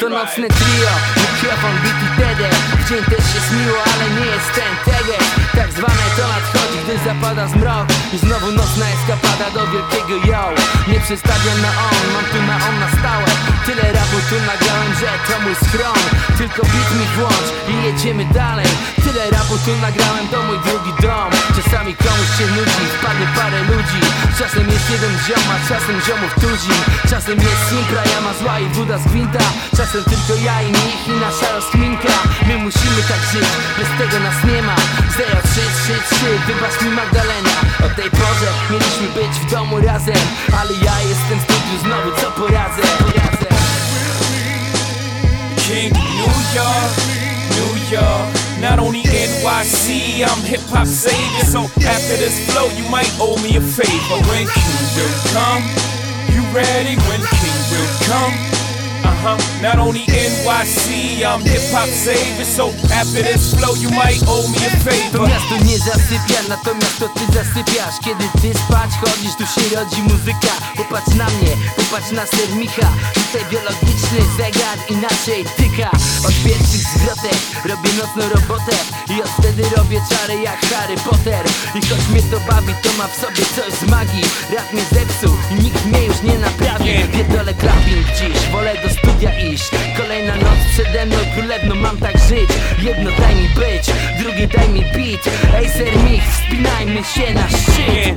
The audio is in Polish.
To nocne trio, mikrofon, beat i TD W dzień też jest miło, ale nie jest ten tegę Tak zwane to nadchodzi, gdy zapada zmrok. I znowu nocna eskapada do wielkiego yo. Nie przestawiam na on, mam tu na on na stałe. Tyle rapu tu nagrałem, że to mój schron Tylko beat mi włącz i jedziemy dalej. Tyle rapu tu nagrałem, to mój drugi dom jest jeden ziom, a czasem ziomów tuzin Czasem jest simpra, jama zła i woda z gwinta. Czasem tylko ja i nich i nasza rozkminka My musimy tak żyć, bez tego nas nie ma. 0333, wybacz mi Magdalena. O tej porze mieliśmy być w domu razem Ale ja jestem w studiu znowu, co poradzę, poradzę King New York, New York. Not only NYC, I'm hip hop savior. So after this flow, you might owe me a favor. When King will come, you ready? When King will come. Uh huh. Not only NYC, I'm hip hop savior. So after this flow, you might owe me a To favor. miasto nie zasypia, natomiast to ty zasypiasz Kiedy ty spać chodzisz, tu się rodzi muzyka Popatrz na mnie, popatrz na sermicha Tutaj zegar inaczej tyka. Od pierwszych zwrotek robię nocną robotę. I od wtedy robię czary jak Harry Potter. I choć mnie to bawi, to ma w sobie coś z magii. Rap mnie zepsuł i nikt mnie już nie naprawi. Pierdolę clubbing dziś, wolę do studia iść. Kolejna noc przede mną, królewną mam tak żyć. Jedno daj mi być, drugie daj mi beat Ej ser mix, wspinajmy się na szczyt.